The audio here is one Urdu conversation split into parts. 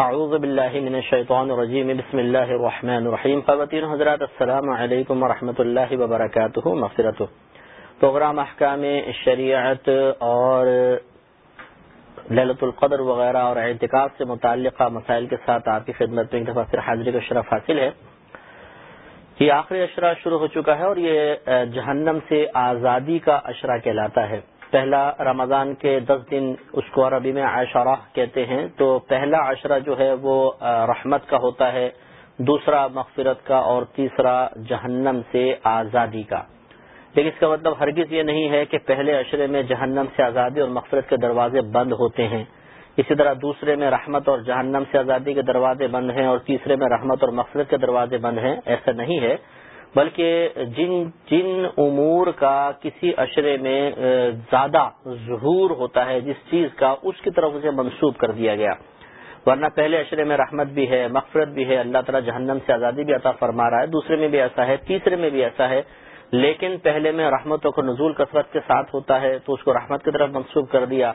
اعوذ باللہ من الشیطان الرجیم، بسم اللہ الرحمن الرحیم. خواتین، حضرات، السلام علیکم ورحمۃ اللہ وبرکاتہ. مغفرت پروگرام احکام شریعت اور للت القدر وغیرہ اور اعتکاف سے متعلقہ مسائل کے ساتھ آپ کی خدمت میں ایک دفعہ پھر حاضری کا شرف حاصل ہے۔ یہ آخری اشرہ شروع ہو چکا ہے اور یہ جہنم سے آزادی کا اشرہ کہلاتا ہے۔ پہلا رمضان کے دس دن اس کو عربی میں عشرہ کہتے ہیں۔ تو پہلا عشرہ جو ہے وہ رحمت کا ہوتا ہے، دوسرا مغفرت کا اور تیسرا جہنم سے آزادی کا۔ لیکن اس کا مطلب ہرگز یہ نہیں ہے کہ پہلے اشرے میں جہنم سے آزادی اور مغفرت کے دروازے بند ہوتے ہیں۔ اسی طرح دوسرے میں رحمت اور جہنم سے آزادی کے دروازے بند ہیں اور تیسرے میں رحمت اور مغفرت کے دروازے بند ہیں۔ ایسا نہیں ہے۔ بلکہ جن جن امور کا کسی اشرے میں زیادہ ظہور ہوتا ہے، جس چیز کا اس کی طرف اسے منسوب کر دیا گیا۔ ورنہ پہلے اشرے میں رحمت بھی ہے، مغفرت بھی ہے، اللہ تعالیٰ جہنم سے آزادی بھی عطا فرما رہا ہے، دوسرے میں بھی ایسا ہے، تیسرے میں بھی ایسا ہے۔ لیکن پہلے میں رحمتوں کو نزول کثرت کے ساتھ ہوتا ہے، تو اس کو رحمت کی طرف منسوب کر دیا۔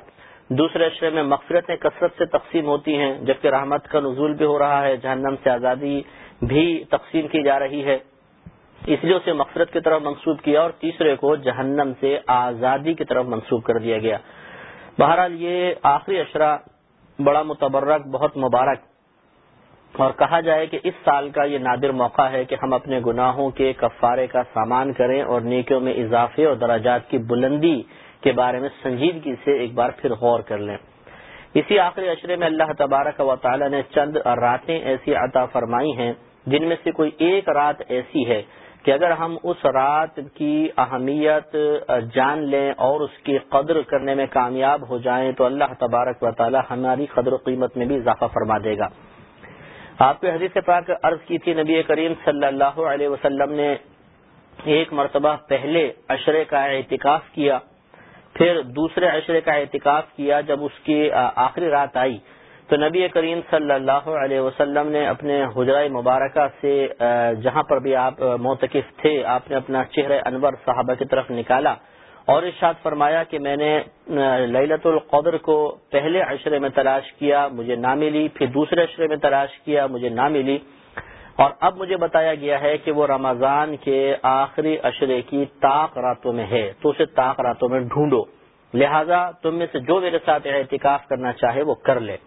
دوسرے اشرے میں مغفرتیں کثرت سے تقسیم ہوتی ہیں، جبکہ رحمت کا نزول بھی ہو رہا ہے، جہنم سے آزادی بھی تقسیم کی جا رہی ہے۔ اس لیے اسے مغفرت کی طرف منسوب کیا اور تیسرے کو جہنم سے آزادی کی طرف منسوب کر دیا گیا۔ بہرحال یہ آخری اشرا بڑا متبرک، بہت مبارک۔ اور کہا جائے کہ اس سال کا یہ نادر موقع ہے کہ ہم اپنے گناہوں کے کفارے کا سامان کریں اور نیکیوں میں اضافے اور دراجات کی بلندی کے بارے میں سنجیدگی سے ایک بار پھر غور کر لیں۔ اسی آخری اشرے میں اللہ تبارک و تعالی نے چند راتیں ایسی عطا فرمائی ہیں جن میں سے کوئی ایک رات ایسی ہے کہ اگر ہم اس رات کی اہمیت جان لیں اور اس کی قدر کرنے میں کامیاب ہو جائیں تو اللہ تبارک و تعالی ہماری قدر و قیمت میں بھی اضافہ فرما دے گا۔ آپ کے حدیث پاک عرض کی تھی، نبی کریم صلی اللہ علیہ وسلم نے ایک مرتبہ پہلے اشرے کا اعتکاف کیا، پھر دوسرے اشرے کا اعتکاف کیا، جب اس کی آخری رات آئی۔ تو نبی کریم صلی اللہ علیہ وسلم نے اپنے حجرہ مبارکہ سے جہاں پر بھی آپ موتقف تھے، آپ نے اپنا چہرہ انور صحابہ کی طرف نکالا اور ارشاد فرمایا کہ میں نے للت القدر کو پہلے عشرے میں تلاش کیا، مجھے نہ ملی، پھر دوسرے عشرے میں تلاش کیا، مجھے نہ ملی اور اب مجھے بتایا گیا ہے کہ وہ رمضان کے آخری اشرے کی طاق راتوں میں ہے، تو اسے طاق راتوں میں ڈھونڈو۔ لہذا تم میں سے جو میرے ساتھ احتکاف کرنا چاہے وہ کر لے۔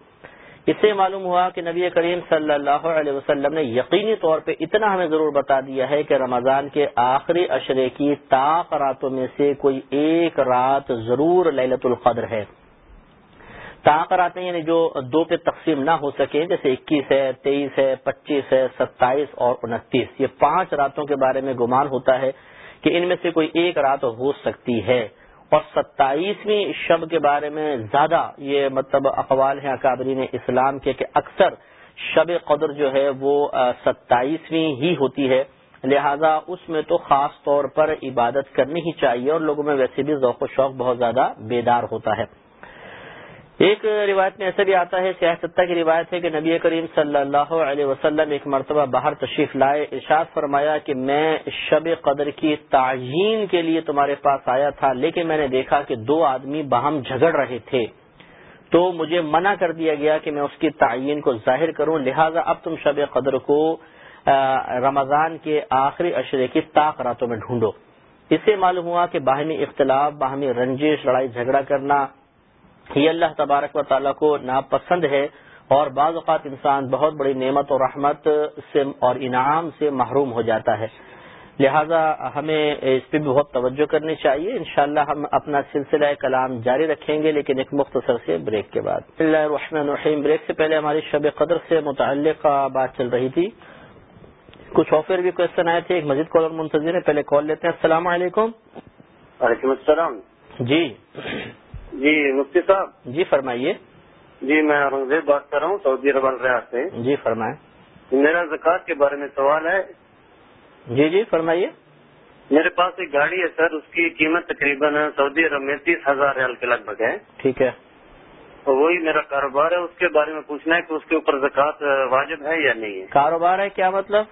اس سے معلوم ہوا کہ نبی کریم صلی اللہ علیہ وسلم نے یقینی طور پہ اتنا ہمیں ضرور بتا دیا ہے کہ رمضان کے آخری اشرے کی طاق راتوں میں سے کوئی ایک رات ضرور للت القدر ہے۔ طاق راتیں یعنی جو دو پہ تقسیم نہ ہو سکیں، جیسے اکیس ہے، تیئیس ہے، پچیس ہے، ستائیس اور انتیس۔ یہ پانچ راتوں کے بارے میں گمان ہوتا ہے کہ ان میں سے کوئی ایک رات ہو سکتی ہے۔ اور ستائیسویں شب کے بارے میں زیادہ یہ مطلب اقوال ہیں اکابرین اسلام کے کہ اکثر شب قدر جو ہے وہ ستائیسویں ہی ہوتی ہے۔ لہذا اس میں تو خاص طور پر عبادت کرنی ہی چاہیے اور لوگوں میں ویسے بھی ذوق و شوق بہت زیادہ بیدار ہوتا ہے۔ ایک روایت میں ایسا بھی آتا ہے سیاستہ کی روایت ہے کہ نبی کریم صلی اللہ علیہ وسلم ایک مرتبہ باہر تشریف لائے، ارشاد فرمایا کہ میں شب قدر کی تعین کے لیے تمہارے پاس آیا تھا، لیکن میں نے دیکھا کہ دو آدمی باہم جھگڑ رہے تھے۔ تو مجھے منع کر دیا گیا کہ میں اس کی تعین کو ظاہر کروں، لہٰذا اب تم شب قدر کو رمضان کے آخری اشرے کی طاق راتوں میں ڈھونڈو۔ اس سے معلوم ہوا کہ باہمی اختلاف، باہمی رنجش، لڑائی جھگڑا کرنا یہ اللہ تبارک و تعالیٰ کو ناپسند ہے اور بعض اوقات انسان بہت بڑی نعمت اور رحمت سے اور انعام سے محروم ہو جاتا ہے۔ لہذا ہمیں اس پہ بھی بہت توجہ کرنی چاہیے۔ انشاءاللہ ہم اپنا سلسلہ کلام جاری رکھیں گے لیکن ایک مختصر سے بریک کے بعد۔ اللہ الرحمن الرحیم۔ بریک سے پہلے ہماری شب قدر سے متعلق بات چل رہی تھی۔ کچھ آفر بھی کوشچن آئے تھے۔ ایک مزید کالر منتظر ہے۔ پہلے کال لیتے ہیں۔ السلام علیکم۔ وعلیکم السلام۔ جی۔ جی مفتی صاحب۔ جی فرمائیے۔ جی میں اورنگزیب بات کر رہا ہوں سعودی عرب ریاست سے۔ جی فرمائیں۔ میرا زکوٰۃ کے بارے میں سوال ہے۔ جی جی فرمائیے۔ میرے پاس ایک گاڑی ہے سر اس کی قیمت تقریباً سعودی عرب میں تیس ہزار ریال کے لگ بھگ ہے۔ ٹھیک ہے۔ وہی میرا کاروبار ہے اس کے بارے میں پوچھنا ہے کہ اس کے اوپر زکوٰۃ واجب ہے یا نہیں ہے۔ کاروبار ہے کیا مطلب؟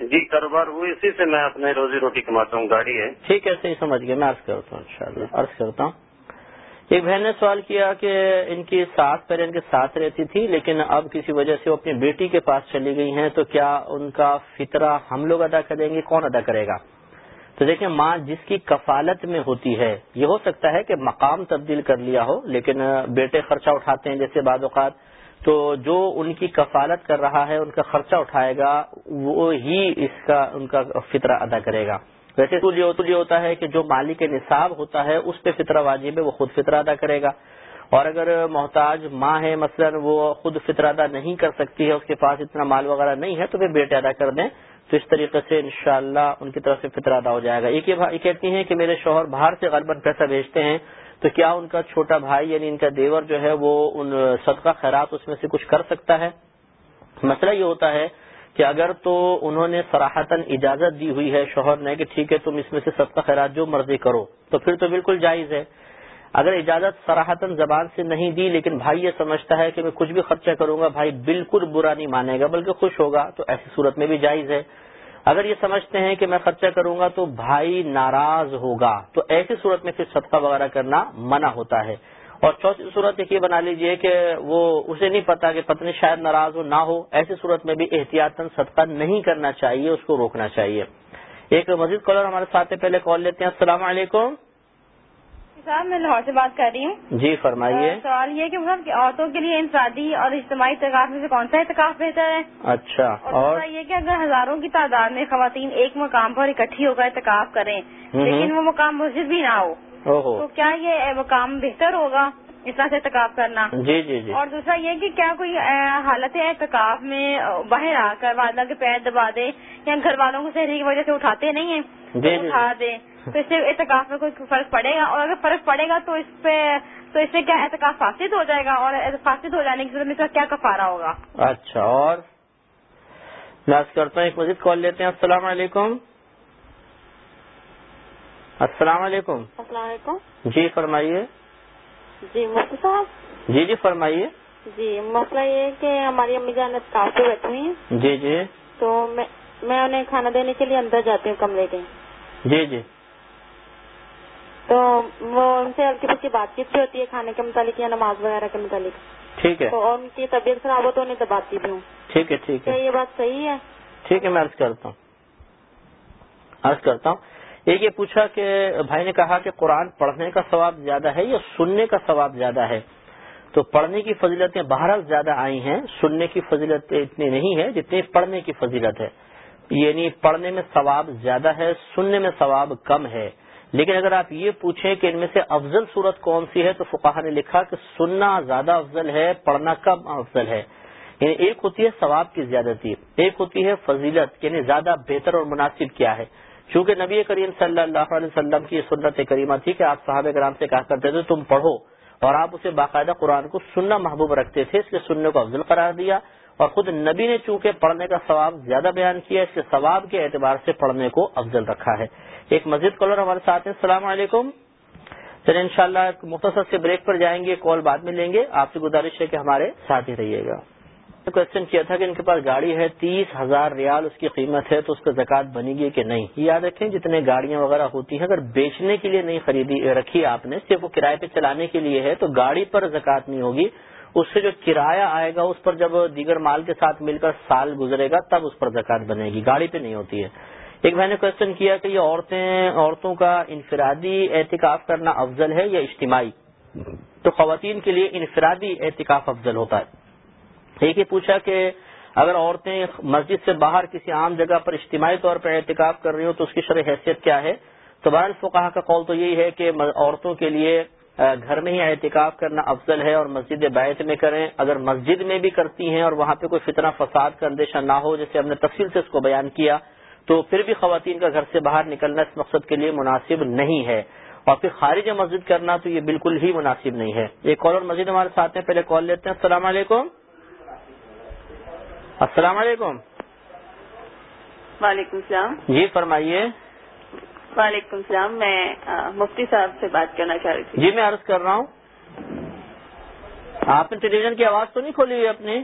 جی کاروبار وہ اسی سے میں اپنے روزی روٹی کماتا ہوں گاڑی ہے۔ ٹھیک ہے صحیح سمجھ گیا میں عرض کرتا ہوں ان شاء اللہ عرض کرتا ہوں۔ ایک بہن نے سوال کیا کہ ان کی ساس پہلے ان کے ساتھ رہتی تھی، لیکن اب کسی وجہ سے وہ اپنی بیٹی کے پاس چلی گئی ہیں، تو کیا ان کا فطرہ ہم لوگ ادا کریں گے؟ کون ادا کرے گا؟ تو دیکھیں، ماں جس کی کفالت میں ہوتی ہے، یہ ہو سکتا ہے کہ مقام تبدیل کر لیا ہو، لیکن بیٹے خرچہ اٹھاتے ہیں، جیسے بعض اوقات تو جو ان کی کفالت کر رہا ہے، ان کا خرچہ اٹھائے گا، وہ ہی اس کا، ان کا فطرہ ادا کرے گا۔ ویسے تو یہ ہوتا ہے کہ جو مالک نصاب ہوتا ہے، اس پہ فطرہ واجب ہے، وہ خود فطرہ ادا کرے گا۔ اور اگر محتاج ماں ہے، مثلا وہ خود فطرہ ادا نہیں کر سکتی ہے، اس کے پاس اتنا مال وغیرہ نہیں ہے، تو پھر بیٹے ادا کر دیں۔ تو اس طریقے سے انشاءاللہ ان کی طرف سے فطرہ ادا ہو جائے گا۔ ایک یہ کہتی ہیں کہ میرے شوہر باہر سے غالباً پیسہ بھیجتے ہیں، تو کیا ان کا چھوٹا بھائی یعنی ان کا دیور جو ہے، وہ ان صدقہ خیرات اس میں سے کچھ کر سکتا ہے؟ مسئلہ یہ ہوتا ہے کہ اگر تو انہوں نے سراہتاً اجازت دی ہوئی ہے شوہر نے کہ ٹھیک ہے تم اس میں سے صدقہ خیرات جو مرضی کرو، تو پھر تو بالکل جائز ہے۔ اگر اجازت سراہتاً زبان سے نہیں دی لیکن بھائی یہ سمجھتا ہے کہ میں کچھ بھی خرچہ کروں گا، بھائی بالکل برا نہیں مانے گا بلکہ خوش ہوگا، تو ایسی صورت میں بھی جائز ہے۔ اگر یہ سمجھتے ہیں کہ میں خرچہ کروں گا تو بھائی ناراض ہوگا۔ تو ایسی صورت میں پھر صدقہ وغیرہ کرنا منع ہوتا ہے۔ اور چوتھی صورت ایک یہ بنا لیجیے کہ وہ اسے نہیں پتا کہ پتنی شاید ناراض ہو نہ ہو ایسی صورت میں بھی احتیاط صدقہ نہیں کرنا چاہیے اس کو روکنا چاہیے۔ ایک مزید کالر ہمارے ساتھ پہلے کال لیتے ہیں۔ السلام علیکم۔ صاحب میں لاہور سے بات کر رہی ہوں۔ جی فرمائیے۔ سوال یہ کہ مطلب عورتوں کے لیے انفرادی اور اجتماعی اعتکاف میں سے کون سا اعتکاف بہتر ہے؟ اچھا اور یہ کہ اگر ہزاروں کی تعداد میں خواتین ایک مقام پر اکٹھی ہو کر اعتکاف کریں لیکن وہ مقام مسجد بھی نہ ہو تو کیا یہ مقام بہتر ہوگا اس طرح سے اعتکاف کرنا؟ جی جی جی۔ اور دوسرا یہ کہ کیا کوئی حالت ہے اعتکاف میں باہر آ کر والدہ کے پیر دبا دے یا گھر والوں کو شہری کی وجہ سے اٹھاتے نہیں ہیں؟ جی، جی، اٹھا دے۔ تو اس سے اعتکاف میں کوئی فرق پڑے گا؟ اور اگر فرق پڑے گا تو اس پہ تو اس سے کیا اعتکاف فاسد ہو جائے گا اور فاسد ہو جانے کی صورت میں اس کا کیا کفارہ ہوگا؟ اچھا اور کرتا ہوں ایک مزید کال لیتے ہیں۔ السلام علیکم۔ السلام علیکم۔ السلام علیکم۔ جی فرمائیے۔ جی مفتی صاحب۔ جی جی فرمائیے۔ جی مسئلہ یہ ہے کہ ہماری امی جان کافی بیٹھی ہوئی ہیں۔ جی جی۔ تو میں انہیں کھانا دینے کے لیے اندر جاتی ہوں کمرے کے۔ جی جی۔ تو وہ ان سے ہلکی پھلکی بات چیت بھی ہوتی ہے کھانے کے متعلق یا نماز وغیرہ کے متعلق۔ ٹھیک ہے۔ تو ان کی طبیعت خراب ہو تو انہیں دباتی بھی ہوں۔ ٹھیک ہے ٹھیک ہے۔ یہ بات صحیح ہے؟ ٹھیک ہے میں عرض کرتا ہوں۔ عرض کرتا ہوں۔ ایک یہ پوچھا کہ بھائی نے کہا کہ قرآن پڑھنے کا ثواب زیادہ ہے یا سننے کا ثواب زیادہ ہے؟ تو پڑھنے کی فضیلتیں بہرحال زیادہ آئی ہیں، سننے کی فضیلت اتنی نہیں ہے جتنی پڑھنے کی فضیلت ہے۔ یعنی پڑھنے میں ثواب زیادہ ہے، سننے میں ثواب کم ہے۔ لیکن اگر آپ یہ پوچھیں کہ ان میں سے افضل صورت کون سی ہے، تو فقاہ نے لکھا کہ سننا زیادہ افضل ہے، پڑھنا کم افضل ہے۔ یعنی ایک ہوتی ہے ثواب کی زیادتی، ایک ہوتی ہے فضیلت یعنی زیادہ بہتر اور مناسب کیا ہے۔ چونکہ نبی کریم صلی اللہ علیہ وسلم کی سنت کریمہ تھی کہ آپ صحابہ کرام سے کہا کرتے تھے تم پڑھو اور آپ اسے باقاعدہ قرآن کو سننا محبوب رکھتے تھے، اس کے سننے کو افضل قرار دیا اور خود نبی نے چونکہ پڑھنے کا ثواب زیادہ بیان کیا، اس کے ثواب کے اعتبار سے پڑھنے کو افضل رکھا ہے۔ ایک مسجد کالر ہمارے ساتھ ہیں، السلام علیکم۔ چلے انشاءاللہ مختصر سے بریک پر جائیں گے کال بعد میں لیں گے۔ آپ سے گزارش ہے کہ ہمارے ساتھ ہی رہیے گا۔ کوشچن کیا تھا کہ ان کے پاس گاڑی ہے تیس ہزار ریال، اس کی قیمت ہے تو اس پہ زکات بنے گی کہ نہیں؟ یاد رکھیں جتنے گاڑیاں وغیرہ ہوتی ہیں، اگر بیچنے کے لیے نہیں خریدی، رکھی آپ نے، صرف وہ کرائے پہ چلانے کے لیے ہے، تو گاڑی پر زکات نہیں ہوگی۔ اس سے جو کرایہ آئے گا، اس پر جب دیگر مال کے ساتھ مل کر سال گزرے گا، تب اس پر زکات بنے گی، گاڑی پہ نہیں ہوتی ہے۔ ایک میں نے کوشچن کیا کہ یہ عورتیں، عورتوں کا انفرادی احتکاف کرنا افضل ہے یا اجتماعی؟ تو خواتین کے لیے انفرادی احتکاف افضل ہوتا ہے۔ ایک ہی پوچھا کہ اگر عورتیں مسجد سے باہر کسی عام جگہ پر اجتماعی طور پر احتکاب کر رہی ہوں تو اس کی شرح حیثیت کیا ہے؟ تو بہر فقہ کا قول تو یہی ہے کہ عورتوں کے لیے گھر میں ہی احتکاب کرنا افضل ہے اور مسجد بیت میں کریں۔ اگر مسجد میں بھی کرتی ہیں اور وہاں پہ کوئی فتنہ، فساد کا اندیشہ نہ ہو، جیسے ہم نے تفصیل سے اس کو بیان کیا، تو پھر بھی خواتین کا گھر سے باہر نکلنا اس مقصد کے لیے مناسب نہیں ہے۔ اور پھر خارج مسجد کرنا تو یہ بالکل ہی مناسب نہیں ہے۔ ایک کال اور مسجد ہمارے ساتھ ہیں، پہلے کال لیتے ہیں۔ السلام علیکم۔ السلام علیکم۔ وعلیکم السلام۔ جی فرمائیے۔ وعلیکم السلام میں مفتی صاحب سے بات کرنا چاہ رہی تھی۔ جی میں عرض کر رہا ہوں۔ آپ نے ٹیلی ویژن کی آواز تو نہیں کھولی ہوئی اپنی؟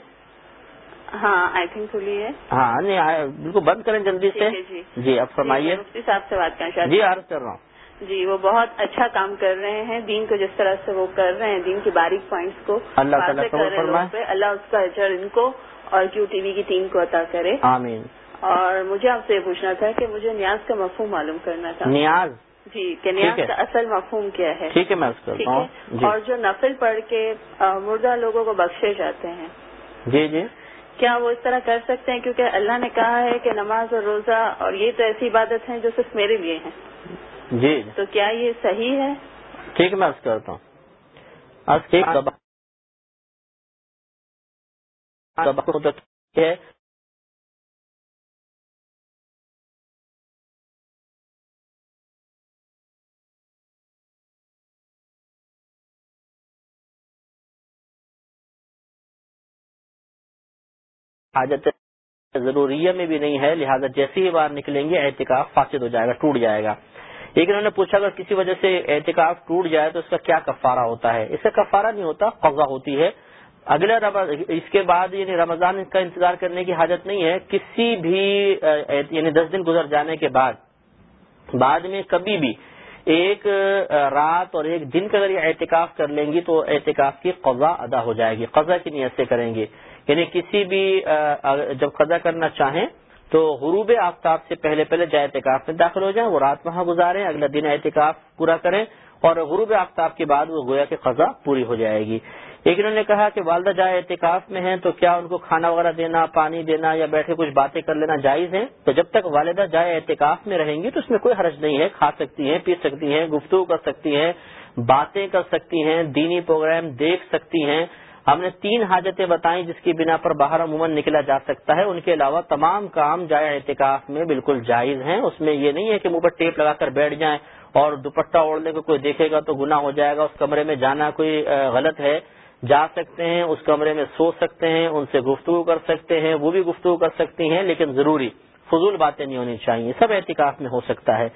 ہاں آئی تھنک کھلی ہے۔ ہاں نہیں بالکل بند کریں جلدی سے۔ جی۔ جی اب فرمائیے۔ مفتی صاحب سے بات کرنا چاہ جی عرض کر رہا ہوں۔ جی وہ بہت اچھا کام کر رہے ہیں۔ دین کو جس طرح سے وہ کر رہے ہیں دین کے باریک پوائنٹس کو اللہ تعالیٰ اللہ اس کا اچر ان کو اور کیو ٹی وی کی ٹیم کو عطا کرے۔ آمین۔ اور مجھے آپ سے یہ پوچھنا تھا کہ مجھے نیاز کا مفہوم معلوم کرنا تھا۔ نیاز؟ جی کہ نیاز کا اصل مفہوم کیا ہے۔ ٹھیک ہے میں جی۔ اور جو نفل پڑھ کے مردہ لوگوں کو بخشے جاتے ہیں۔ جی جی۔ کیا وہ اس طرح کر سکتے ہیں؟ کیونکہ اللہ نے کہا ہے کہ نماز اور روزہ اور یہ تو ایسی عبادت ہیں جو صرف میرے لیے ہیں۔ جی۔ تو کیا یہ صحیح ہے؟ ٹھیک ہے میں کرتا ہوں۔ حاجت ضروریہ میں بھی نہیں ہے، لہذا جیسے ہی باہر نکلیں گے احتکاف فاسد ہو جائے گا، ٹوٹ جائے گا۔ لیکن انہوں نے پوچھا، اگر کسی وجہ سے احتکاف ٹوٹ جائے تو اس کا کیا کفارہ ہوتا ہے؟ اس کا کفارہ نہیں ہوتا، قضا ہوتی ہے۔ اگلا اس کے بعد یعنی رمضان کا انتظار کرنے کی حاجت نہیں ہے، کسی بھی یعنی دس دن گزر جانے کے بعد بعد میں کبھی بھی ایک رات اور ایک دن کا اگر یہ احتکاف کر لیں گی تو احتکاف کی قضا ادا ہو جائے گی قضا کی نیت سے کریں گے۔ یعنی کسی بھی جب قضا کرنا چاہیں تو غروب آفتاب سے پہلے پہلے جائے اعتکاف میں داخل ہو جائیں، وہ رات وہاں گزاریں اگلا دن اعتکاف پورا کریں اور غروب آفتاب کے بعد وہ گویا کہ قضا پوری ہو جائے گی۔ لیکن انہوں نے کہا کہ والدہ جائے اعتکاف میں ہیں تو کیا ان کو کھانا وغیرہ دینا، پانی دینا یا بیٹھے کچھ باتیں کر لینا جائز ہے تو جب تک والدہ جائے اعتکاف میں رہیں گی تو اس میں کوئی حرج نہیں ہے، کھا سکتی ہیں، پی سکتی ہیں، گفتگو کر سکتی ہیں، باتیں کر سکتی ہیں، دینی پروگرام دیکھ سکتی ہیں۔ ہم نے تین حاجتیں بتائیں جس کی بنا پر باہر عموماً نکلا جا سکتا ہے۔ ان کے علاوہ تمام کام جائے احتکاف میں بالکل جائز ہیں۔ اس میں یہ نہیں ہے کہ منہ پر ٹیپ لگا کر بیٹھ جائیں اور دوپٹہ اوڑھنے کو کوئی دیکھے گا تو گناہ ہو جائے گا، اس کمرے میں جانا کوئی غلط ہے۔ جا سکتے ہیں، اس کمرے میں سو سکتے ہیں، ان سے گفتگو کر سکتے ہیں، وہ بھی گفتگو کر سکتی ہیں، لیکن ضروری فضول باتیں نہیں ہونی چاہیے، سب احتکاف میں ہو سکتا ہے۔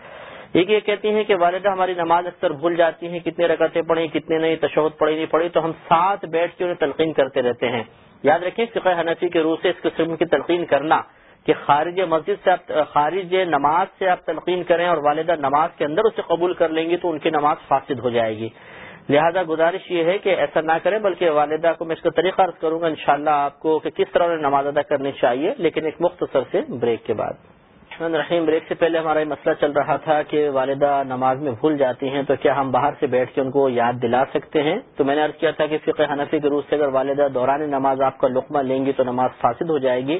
ایک یہ کہتی ہیں کہ والدہ ہماری نماز اکثر بھول جاتی ہیں کتنے رکعتیں پڑھی کتنے نہیں، تشہد پڑھی نہیں پڑھی، تو ہم ساتھ بیٹھ کے انہیں تلقین کرتے رہتے ہیں۔ یاد رکھیں، فقہ حنفی کے روح سے اس قسم کی تلقین کرنا کہ خارج مسجد سے آپ، خارج نماز سے آپ تلقین کریں اور والدہ نماز کے اندر اسے قبول کر لیں گی تو ان کی نماز فاسد ہو جائے گی۔ لہذا گزارش یہ ہے کہ ایسا نہ کریں، بلکہ والدہ کو میں اس کا طریقہ عرض کروں گا انشاءاللہ شاء آپ کو کہ کس طرح انہیں نماز ادا کرنی چاہیے، لیکن ایک مختصر سے بریک کے بعد۔ رحیم بریک سے پہلے ہمارا یہ مسئلہ چل رہا تھا کہ والدہ نماز میں بھول جاتی ہیں، تو کیا ہم باہر سے بیٹھ کے ان کو یاد دلا سکتے ہیں؟ تو میں نے عرض کیا تھا کہ فقہ حنفی کے روح سے اگر والدہ دوران نماز آپ کا لقمہ لیں گی تو نماز فاسد ہو جائے گی۔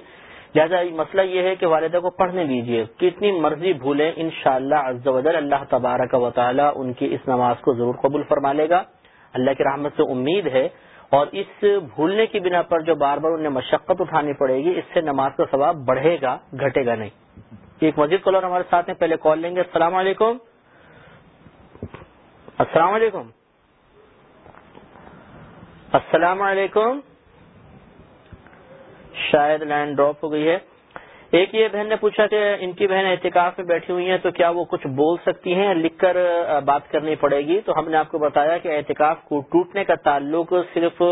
لہٰذا مسئلہ یہ ہے کہ والدہ کو پڑھنے دیجیے کتنی مرضی بھولیں ان شاء اللہ اللہ تبارک و تعالی ان کی اس نماز کو ضرور قبول فرما لے گا۔ اللہ کی رحمت سے امید ہے۔ اور اس بھولنے کی بنا پر جو بار بار انہیں مشقت اٹھانی پڑے گی، اس سے نماز کا ثواب بڑھے گا، گھٹے گا نہیں۔ ایک مزید کالر ہمارے ساتھ ہیں، پہلے کال لیں گے۔ السلام علیکم۔ السلام علیکم۔ السلام علیکم۔ شاید لائن ڈراپ ہو گئی ہے۔ ایک یہ بہن نے پوچھا کہ ان کی بہن احتکاف میں بیٹھی ہوئی ہیں تو کیا وہ کچھ بول سکتی ہیں؟ لکھ کر بات کرنی پڑے گی۔ تو ہم نے آپ کو بتایا کہ احتکاف کو ٹوٹنے کا تعلق صرف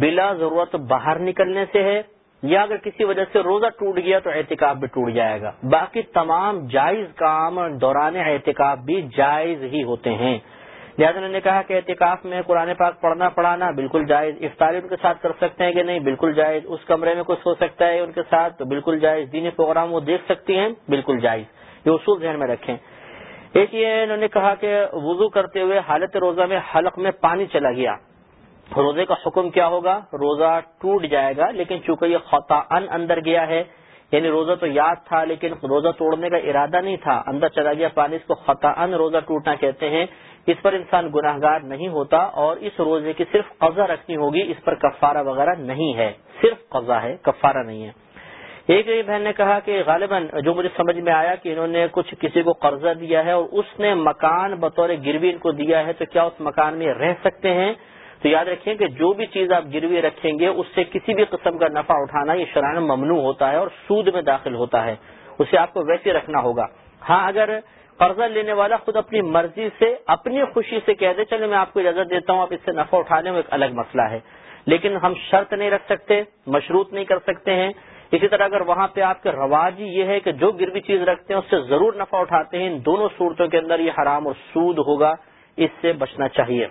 بلا ضرورت باہر نکلنے سے ہے یا اگر کسی وجہ سے روزہ ٹوٹ گیا تو احتکاب بھی ٹوٹ جائے گا۔ باقی تمام جائز کام دوران احتکاب بھی جائز ہی ہوتے ہیں۔ لہٰذا انہوں نے کہا کہ احتکاف میں قرآن پاک پڑھنا پڑھانا بالکل جائز، افطاری ان کے ساتھ کر سکتے ہیں کہ نہیں؟ بالکل جائز. اس کمرے میں کچھ ہو سکتا ہے ان کے ساتھ تو بالکل جائز. دینی پروگرام وہ دیکھ سکتی ہیں، بالکل جائز. یہ اصول ذہن میں رکھیں. ایک یہ انہوں نے کہا کہ وضو کرتے ہوئے حالت روزہ میں حلق میں پانی چلا گیا۔ روزے کا حکم کیا ہوگا؟ روزہ ٹوٹ جائے گا، لیکن چونکہ یہ خطا ان اندر گیا ہے یعنی روزہ تو یاد تھا، لیکن روزہ توڑنے کا ارادہ نہیں تھا، اندر چلا گیا پانی، اس کو خطا ان روزہ ٹوٹنا کہتے ہیں۔ اس پر انسان گناہ گار نہیں ہوتا اور اس روزے کی صرف قضا رکھنی ہوگی، اس پر کفارہ وغیرہ نہیں ہے۔ صرف قضا ہے، کفارہ نہیں ہے۔ ایک بہن نے کہا کہ غالباً جو مجھے سمجھ میں آیا کہ انہوں نے کچھ کسی کو قرضہ دیا ہے اور اس نے مکان بطور گروی ان کو دیا ہے، تو کیا اس مکان میں رہ سکتے ہیں؟ تو یاد رکھیں کہ جو بھی چیز آپ گروی رکھیں گے، اس سے کسی بھی قسم کا نفع اٹھانا یہ شرائن ممنوع ہوتا ہے اور سود میں داخل ہوتا ہے۔ اسے آپ کو ویسے رکھنا ہوگا۔ ہاں اگر قرضہ لینے والا خود اپنی مرضی سے، اپنی خوشی سے کہہ دے چلے میں آپ کو اجازت دیتا ہوں، آپ اس سے نفع اٹھانے میں ایک الگ مسئلہ ہے۔ لیکن ہم شرط نہیں رکھ سکتے، مشروط نہیں کر سکتے ہیں۔ اسی طرح اگر وہاں پہ آپ کے رواج یہ ہے کہ جو گروی چیز رکھتے ہیں، اس سے ضرور نفع اٹھاتے ہیں، ان دونوں صورتوں کے اندر یہ حرام اور سود ہوگا، اس سے بچنا چاہیے۔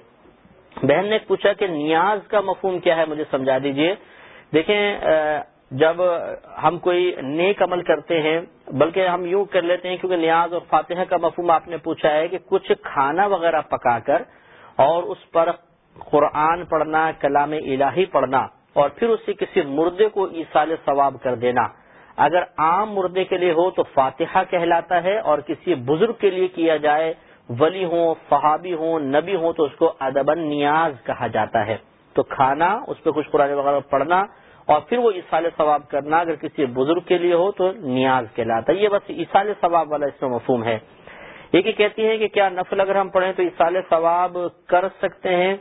بہن نے پوچھا کہ نیاز کا مفہوم کیا ہے، مجھے سمجھا دیجیے۔ دیکھیں جب ہم کوئی نیک عمل کرتے ہیں، بلکہ ہم یوں کر لیتے ہیں کیونکہ نیاز اور فاتحہ کا مفہوم آپ نے پوچھا ہے کہ کچھ کھانا وغیرہ پکا کر اور اس پر قرآن پڑھنا، کلام الہی پڑھنا اور پھر اس سے کسی مردے کو ایسال ثواب کر دینا۔ اگر عام مردے کے لیے ہو تو فاتحہ کہلاتا ہے اور کسی بزرگ کے لیے کیا جائے، ولی ہوں فہابی ہوں، نبی ہوں تو اس کو ادبن نیاز کہا جاتا ہے۔ تو کھانا، اس پہ کچھ قرآن وغیرہ پڑھنا اور پھر وہ اصال ثواب کرنا اگر کسی بزرگ کے لیے ہو تو نیاز کہلاتا ہے یہ بس اصال ثواب والا اس میں مفہوم ہے۔ یہ کہتی ہے کہ کیا نفل اگر ہم پڑھیں تو اصال ثواب کر سکتے ہیں؟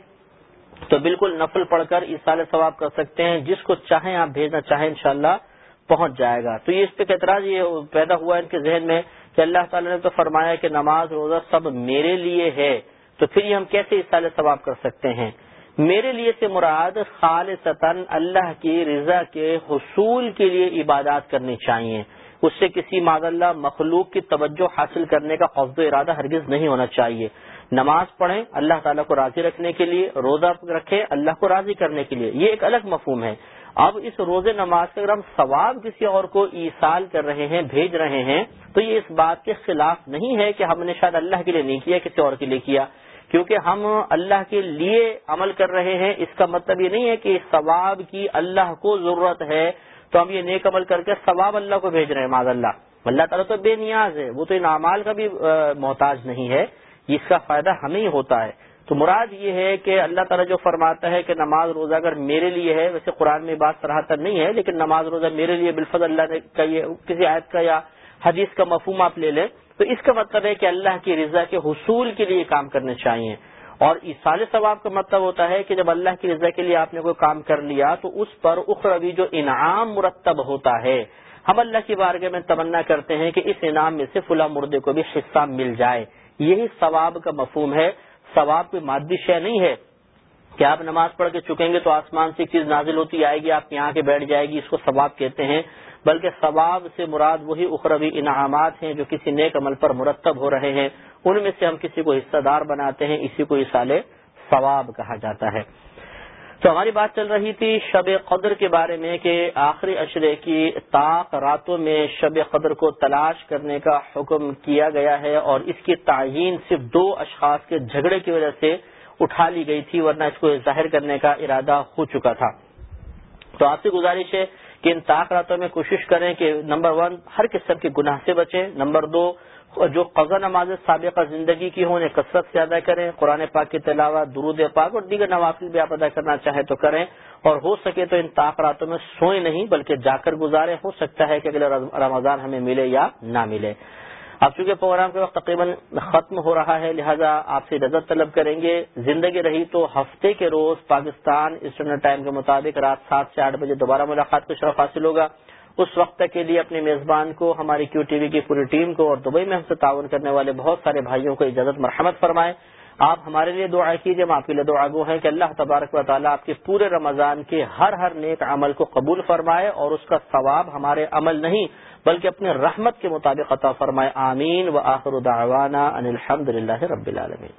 تو بالکل نفل پڑھ کر اصال ثواب کر سکتے ہیں۔ جس کو چاہیں آپ بھیجنا چاہیں انشاءاللہ پہنچ جائے گا۔ تو یہ اس پہ اعتراض یہ پیدا ہوا ان کے ذہن میں کہ اللہ تعالیٰ نے تو فرمایا کہ نماز روزہ سب میرے لیے ہے۔ تو پھر یہ ہم کیسے اصال ثواب کر سکتے ہیں؟ میرے لیے سے مراد خالصتاً اللہ کی رضا کے حصول کے لیے عبادات کرنی چاہیے۔ اس سے کسی ماد اللہ مخلوق کی توجہ حاصل کرنے کا قبض و ارادہ ہرگز نہیں ہونا چاہیے۔ نماز پڑھیں، اللہ تعالیٰ کو راضی رکھنے کے لیے، روزہ رکھیں، اللہ کو راضی کرنے کے لیے۔ یہ ایک الگ مفہوم ہے۔ اب اس روزے نماز کے اگر ہم ثواب کسی اور کو ایسال کر رہے ہیں، بھیج رہے ہیں، تو یہ اس بات کے خلاف نہیں ہے کہ ہم نے شاید اللہ کے لیے نہیں کیا، کسی اور کے لیے کیا۔ کیونکہ ہم اللہ کے لیے عمل کر رہے ہیں، اس کا مطلب یہ نہیں ہے کہ ثواب کی اللہ کو ضرورت ہے تو ہم یہ نیک عمل کر کے ثواب اللہ کو بھیج رہے ہیں ماض اللہ۔ اللہ تعالیٰ تو بے نیاز ہے، وہ تو ان اعمال کا بھی محتاج نہیں ہے اس کا فائدہ ہمیں ہی ہوتا ہے۔ تو مراد یہ ہے کہ اللہ تعالیٰ جو فرماتا ہے کہ نماز روزہ اگر میرے لیے ہے، ویسے قرآن میں بات سراہتر نہیں ہے، لیکن نماز روزہ میرے لیے بالفض اللہ نے کسی آیت کا یا حدیث کا مفہوم آپ لے لیں۔ تو اس کا مطلب ہے کہ اللہ کی رضا کے حصول کے لیے کام کرنے چاہیے۔ اور اصال ثواب کا مطلب ہوتا ہے کہ جب اللہ کی رضا کے لیے آپ نے کوئی کام کر لیا تو اس پر اخروی جو انعام مرتب ہوتا ہے۔ ہم اللہ کی بارگاہ میں تمنا کرتے ہیں کہ اس انعام میں سے فلاں مردے کو بھی حصہ مل جائے۔ یہی ثواب کا مفہوم ہے۔ ثواب کوئی مادی شے نہیں ہے۔ کہ آپ نماز پڑھ کے چکیں گے تو آسمان سے ایک چیز نازل ہوتی آئے گی، آپ یہاں کے بیٹھ جائے گی، اس کو ثواب کہتے ہیں۔ بلکہ ثواب سے مراد وہی اخروی انعامات ہیں جو کسی نیک عمل پر مرتب ہو رہے ہیں۔ ان میں سے ہم کسی کو حصہ دار بناتے ہیں، اسی کو اشال ثواب کہا جاتا ہے۔ تو ہماری بات چل رہی تھی شب قدر کے بارے میں کہ آخری اشرے کی طاق راتوں میں شب قدر کو تلاش کرنے کا حکم کیا گیا ہے اور اس کی تعین صرف دو اشخاص کے جھگڑے کی وجہ سے اٹھا لی گئی تھی، ورنہ اس کو ظاہر کرنے کا ارادہ ہو چکا تھا۔ تو آپ سے گزارش ہے کہ ان راتوں میں کوشش کریں کہ نمبر ون، ہر قسم کے گناہ سے بچیں۔ نمبر دو، جو قضا نماز سابقہ زندگی کی ہوں، انہیں کثرت سے ادا کریں۔ قرآن پاک کی تلاوت، درود پاک اور دیگر نوافل بھی آپ ادا کرنا چاہیں تو کریں۔ اور ہو سکے تو ان راتوں میں سوئیں نہیں، بلکہ جا کر گزارے ہو سکتا ہے کہ اگلے رمضان ہمیں ملے یا نہ ملے۔ اب چونکہ پروگرام کے وقت تقریباً ختم ہو رہا ہے، لہذا آپ سے اجازت طلب کریں گے۔ زندگی رہی تو ہفتے کے روز پاکستان اسٹینڈرڈ ٹائم کے مطابق رات سات سے آٹھ بجے دوبارہ ملاقات کا شرف حاصل ہوگا۔ اس وقت تک کے لیے اپنے میزبان کو، ہماری کیو ٹی وی کی پوری ٹیم کو اور دبئی میں ہم سے تعاون کرنے والے بہت سارے بھائیوں کو اجازت مرحمت فرمائیں۔ آپ ہمارے لیے دعا کیجیے ہم آپ کے لیے دعا گو ہیں کہ اللہ تبارک و تعالیٰ آپ کے پورے رمضان کے ہر ہر نیک عمل کو قبول فرمائے اور اس کا ثواب ہمارے عمل نہیں بلکہ اپنے رحمت کے مطابق عطا فرمائے. آمین. و آخر دعوانا ان الحمد للہ رب العالمین.